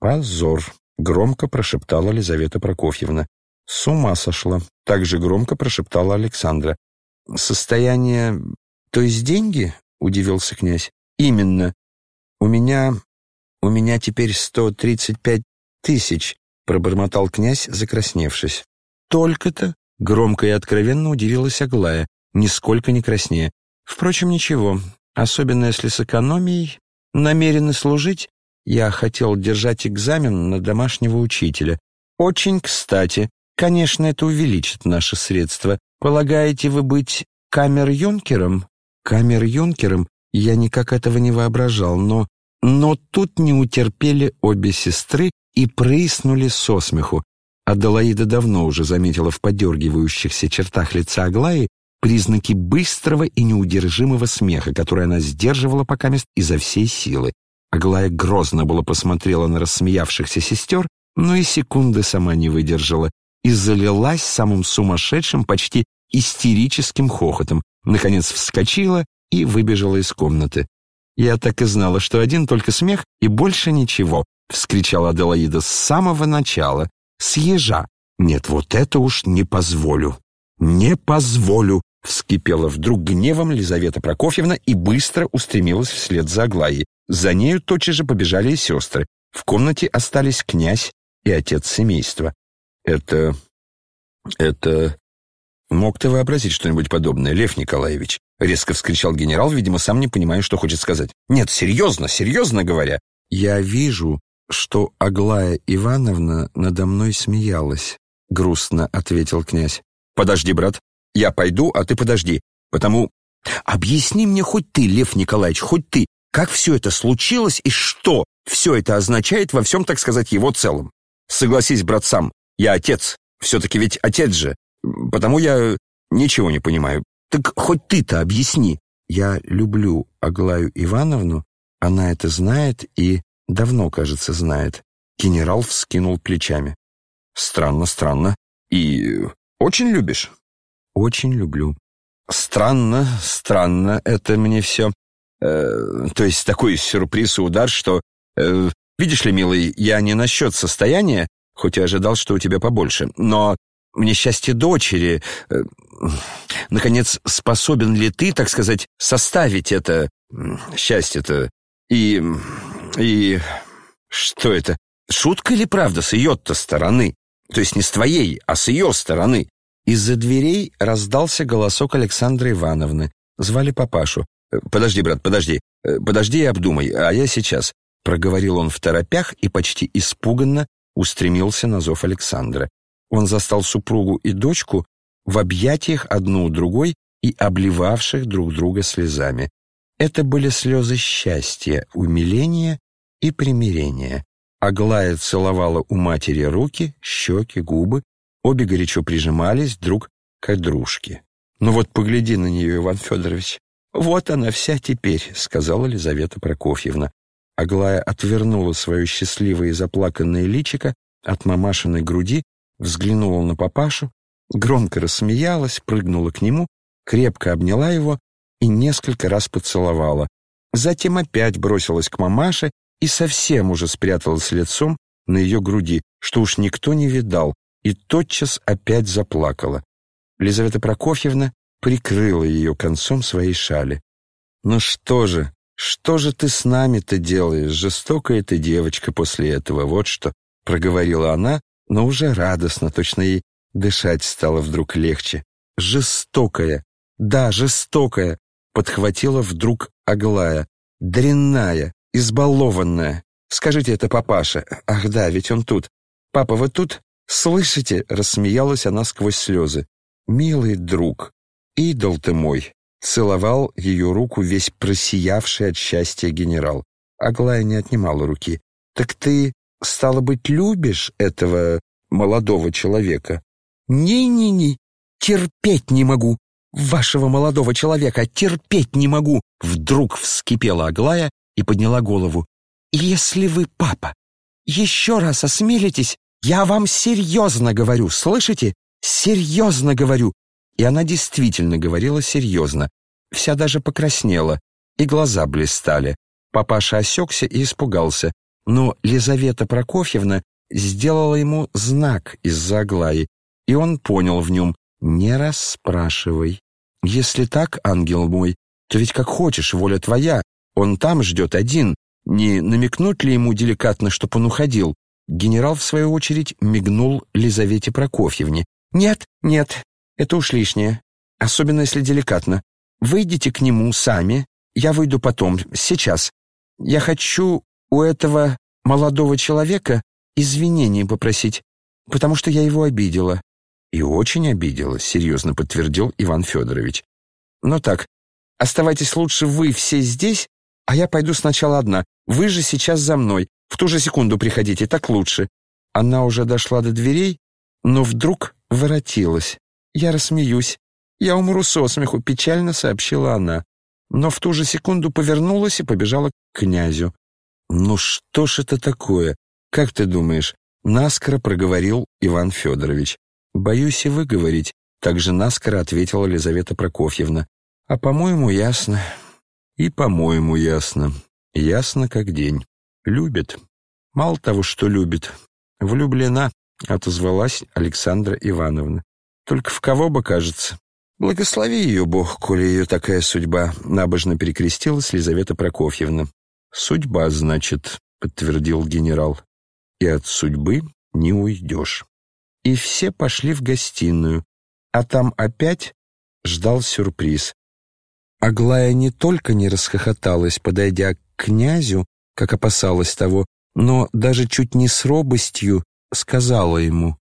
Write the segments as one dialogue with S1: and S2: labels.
S1: «Позор!» — громко прошептала Лизавета Прокофьевна. «С ума сошла!» — также громко прошептала Александра. «Состояние... то есть деньги?» — удивился князь. «Именно. У меня... у меня теперь сто тридцать пять тысяч», — пробормотал князь, закрасневшись. «Только-то?» — громко и откровенно удивилась Аглая, нисколько не краснее. «Впрочем, ничего, особенно если с экономией. Намерены служить? Я хотел держать экзамен на домашнего учителя. Очень кстати. Конечно, это увеличит наши средства. Полагаете вы быть камер-юнкером? Камер-юнкером я никак этого не воображал, но... Но тут не утерпели обе сестры и прыснули со смеху. Аделаида давно уже заметила в подергивающихся чертах лица Аглаи признаки быстрого и неудержимого смеха, который она сдерживала пока мест изо всей силы. Аглая грозно было посмотрела на рассмеявшихся сестер, но и секунды сама не выдержала и залилась самым сумасшедшим, почти истерическим хохотом, наконец вскочила и выбежала из комнаты. «Я так и знала, что один только смех и больше ничего», — вскричала Аделаида с самого начала. «Съезжа! Нет, вот это уж не позволю! Не позволю!» Вскипела вдруг гневом Лизавета Прокофьевна и быстро устремилась вслед за Аглаей. За нею тотчас же побежали и сестры. В комнате остались князь и отец семейства. «Это... это... мог ты вообразить что-нибудь подобное, Лев Николаевич?» Резко вскричал генерал, видимо, сам не понимая, что хочет сказать. «Нет, серьезно, серьезно говоря». «Я вижу, что Аглая Ивановна надо мной смеялась», — грустно ответил князь. «Подожди, брат, я пойду, а ты подожди, потому... Объясни мне хоть ты, Лев Николаевич, хоть ты, как все это случилось и что все это означает во всем, так сказать, его целом. Согласись, брат, сам, я отец, все-таки ведь отец же, потому я ничего не понимаю. Так хоть ты-то объясни. Я люблю Аглаю Ивановну, она это знает и давно, кажется, знает. Генерал вскинул плечами. Странно, странно. И очень любишь? Очень люблю. Странно, странно, это мне все. Э, то есть такой сюрприз и удар, что... Э, видишь ли, милый, я не насчет состояния, хоть и ожидал, что у тебя побольше, но мне счастье дочери. Э, наконец, способен ли ты, так сказать, составить это счастье-то? И... и... что это? Шутка или правда с ее-то стороны? То есть не с твоей, а с ее стороны. Из-за дверей раздался голосок Александры Ивановны. Звали папашу. «Э, «Подожди, брат, подожди. Э, подожди и обдумай, а я сейчас», — проговорил он в торопях и почти испуганно устремился на зов Александра. Он застал супругу и дочку в объятиях одну у другой и обливавших друг друга слезами. Это были слезы счастья, умиления и примирения. Аглая целовала у матери руки, щеки, губы, обе горячо прижимались друг к дружке. «Ну вот погляди на нее, Иван Федорович, вот она вся теперь», — сказала Лизавета Прокофьевна. Аглая отвернула свое счастливое и заплаканное личико от мамашиной груди, взглянула на папашу, громко рассмеялась, прыгнула к нему, крепко обняла его и несколько раз поцеловала. Затем опять бросилась к мамаше и совсем уже спряталась лицом на ее груди, что уж никто не видал, и тотчас опять заплакала. Лизавета Прокофьевна прикрыла ее концом своей шали. «Ну что же, что же ты с нами-то делаешь, жестокая ты девочка после этого, вот что», проговорила она, но уже радостно, точно ей дышать стало вдруг легче. «Жестокая, да, жестокая», подхватила вдруг Аглая, дрянная, избалованная. «Скажите это папаше. Ах да, ведь он тут. Папа, вы тут? Слышите?» — рассмеялась она сквозь слезы. «Милый друг, идол ты мой!» Целовал ее руку весь просиявший от счастья генерал. Аглая не отнимала руки. «Так ты, стало быть, любишь этого молодого человека?» «Не-не-не, терпеть не могу! Вашего молодого человека терпеть не могу!» Вдруг вскипела Аглая и подняла голову. «Если вы, папа, еще раз осмелитесь, я вам серьезно говорю, слышите? Серьезно говорю, и она действительно говорила серьезно. Вся даже покраснела, и глаза блистали. Папаша осекся и испугался. но Лизавета Прокофьевна сделала ему знак из-за Аглаи, и он понял в нем «не расспрашивай». «Если так, ангел мой, то ведь как хочешь, воля твоя, он там ждет один, не намекнуть ли ему деликатно, чтоб он уходил?» Генерал, в свою очередь, мигнул Лизавете Прокофьевне. «Нет, нет, это уж лишнее, особенно если деликатно. Выйдите к нему сами, я выйду потом, сейчас. Я хочу у этого молодого человека извинений попросить, потому что я его обидела». «И очень обидела», — серьезно подтвердил Иван Федорович. «Ну так, оставайтесь лучше вы все здесь, а я пойду сначала одна. Вы же сейчас за мной. В ту же секунду приходите, так лучше». Она уже дошла до дверей, но вдруг воротилась. «Я рассмеюсь. Я умру со смеху», — печально сообщила она. Но в ту же секунду повернулась и побежала к князю. «Ну что ж это такое? Как ты думаешь?» — наскоро проговорил Иван Федорович. «Боюсь и выговорить», — также наскоро ответила Елизавета Прокофьевна. «А по-моему, ясно». «И по-моему, ясно. Ясно как день. Любит. Мало того, что любит. Влюблена», — отозвалась Александра Ивановна. «Только в кого бы, кажется?» «Благослови ее Бог, коли ее такая судьба», — набожно перекрестилась Лизавета Прокофьевна. «Судьба, значит», — подтвердил генерал. «И от судьбы не уйдешь». И все пошли в гостиную, а там опять ждал сюрприз. Аглая не только не расхохоталась, подойдя к князю, как опасалась того, но даже чуть не с робостью сказала ему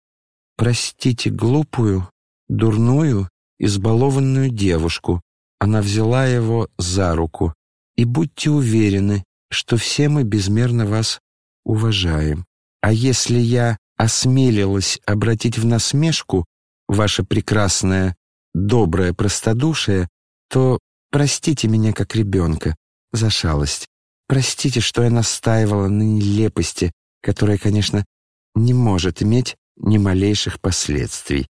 S1: «Простите глупую, дурную, избалованную девушку». Она взяла его за руку. «И будьте уверены, что все мы безмерно вас уважаем. А если я осмелилась обратить в насмешку ваше прекрасное, доброе простодушие, то простите меня как ребенка за шалость. Простите, что я настаивала на нелепости, которая, конечно, не может иметь ни малейших последствий.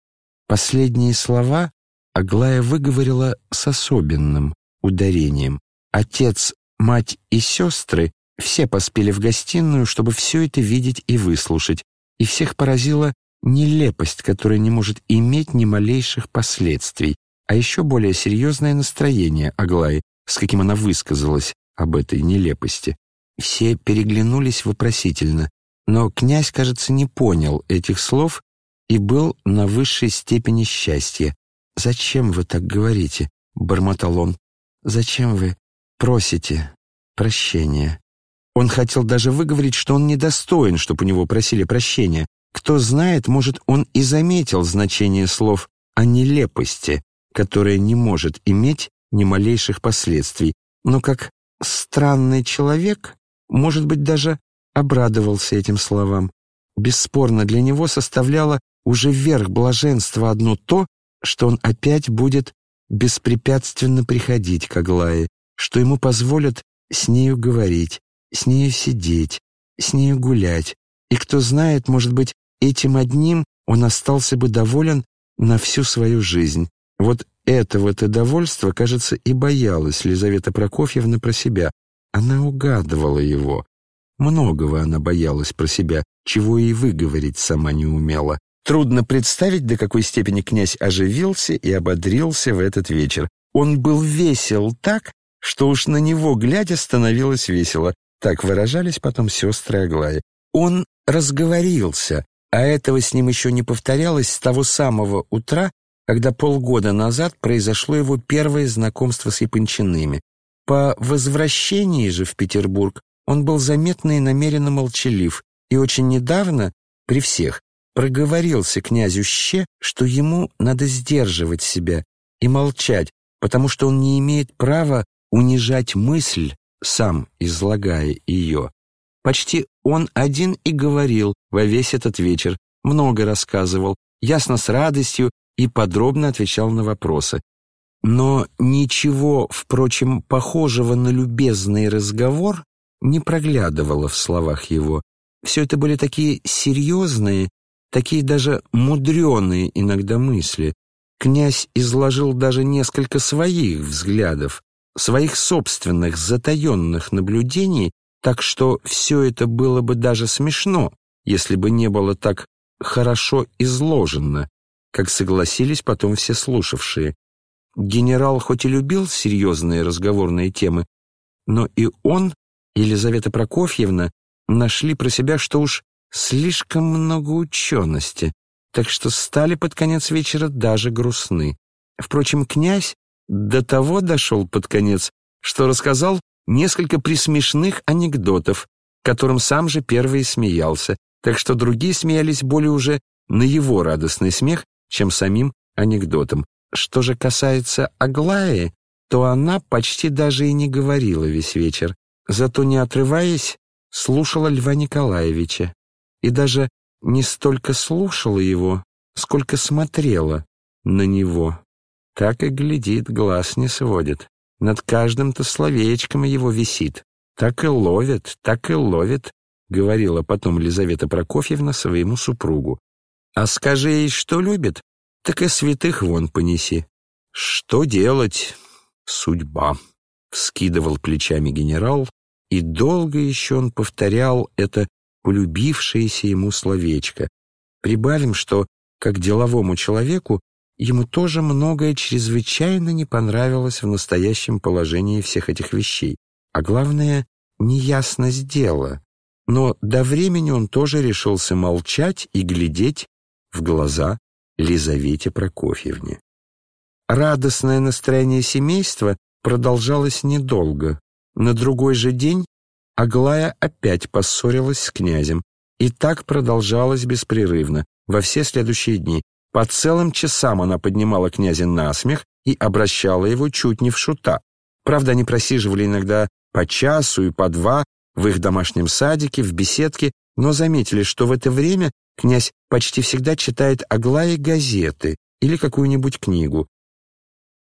S1: Последние слова Аглая выговорила с особенным ударением. Отец, мать и сестры все поспели в гостиную, чтобы все это видеть и выслушать, и всех поразила нелепость, которая не может иметь ни малейших последствий, а еще более серьезное настроение Аглаи, с каким она высказалась об этой нелепости. Все переглянулись вопросительно, но князь, кажется, не понял этих слов и был на высшей степени счастья. «Зачем вы так говорите?» — бормотал он. «Зачем вы просите прощения?» Он хотел даже выговорить, что он недостоин, чтобы у него просили прощения. Кто знает, может, он и заметил значение слов о нелепости, которая не может иметь ни малейших последствий, но как странный человек, может быть, даже обрадовался этим словам. Бесспорно, для него составляло уже верх блаженства одно то, что он опять будет беспрепятственно приходить к Аглае, что ему позволят с нею говорить, с нею сидеть, с нею гулять. И кто знает, может быть, этим одним он остался бы доволен на всю свою жизнь. Вот этого-то довольства, кажется, и боялась Лизавета Прокофьевна про себя. Она угадывала его. Многого она боялась про себя, чего и выговорить сама не умела. Трудно представить, до какой степени князь оживился и ободрился в этот вечер. Он был весел так, что уж на него, глядя, становилось весело. Так выражались потом сестры Аглаи. Он разговорился, а этого с ним еще не повторялось с того самого утра, когда полгода назад произошло его первое знакомство с Япончиными. По возвращении же в Петербург он был заметно и намеренно молчалив, и очень недавно, при всех, проговорился князю Ще, что ему надо сдерживать себя и молчать, потому что он не имеет права унижать мысль, сам излагая ее. Почти он один и говорил во весь этот вечер, много рассказывал, ясно с радостью и подробно отвечал на вопросы. Но ничего, впрочем, похожего на любезный разговор не проглядывало в словах его. Все это были такие серьезные, такие даже мудреные иногда мысли. Князь изложил даже несколько своих взглядов, своих собственных затаенных наблюдений так что все это было бы даже смешно, если бы не было так хорошо изложено, как согласились потом все слушавшие. Генерал хоть и любил серьезные разговорные темы, но и он, Елизавета Прокофьевна, нашли про себя, что уж слишком много учености, так что стали под конец вечера даже грустны. Впрочем, князь до того дошел под конец, что рассказал несколько присмешных анекдотов, которым сам же первый смеялся, так что другие смеялись более уже на его радостный смех, чем самим анекдотом. Что же касается Аглаи, то она почти даже и не говорила весь вечер, зато, не отрываясь, слушала Льва Николаевича и даже не столько слушала его, сколько смотрела на него. Так и глядит, глаз не сводит. Над каждым-то словечком его висит. Так и ловит, так и ловит, говорила потом Елизавета Прокофьевна своему супругу. А скажи ей, что любит, так и святых вон понеси. Что делать? Судьба. Вскидывал плечами генерал, и долго еще он повторял это полюбившееся ему словечко. Прибавим, что, как деловому человеку, ему тоже многое чрезвычайно не понравилось в настоящем положении всех этих вещей. А главное, неясность дела. Но до времени он тоже решился молчать и глядеть в глаза Лизавете Прокофьевне. Радостное настроение семейства продолжалось недолго. На другой же день Аглая опять поссорилась с князем, и так продолжалось беспрерывно, во все следующие дни. По целым часам она поднимала князя на смех и обращала его чуть не в шута. Правда, они просиживали иногда по часу и по два в их домашнем садике, в беседке, но заметили, что в это время князь почти всегда читает Аглае газеты или какую-нибудь книгу,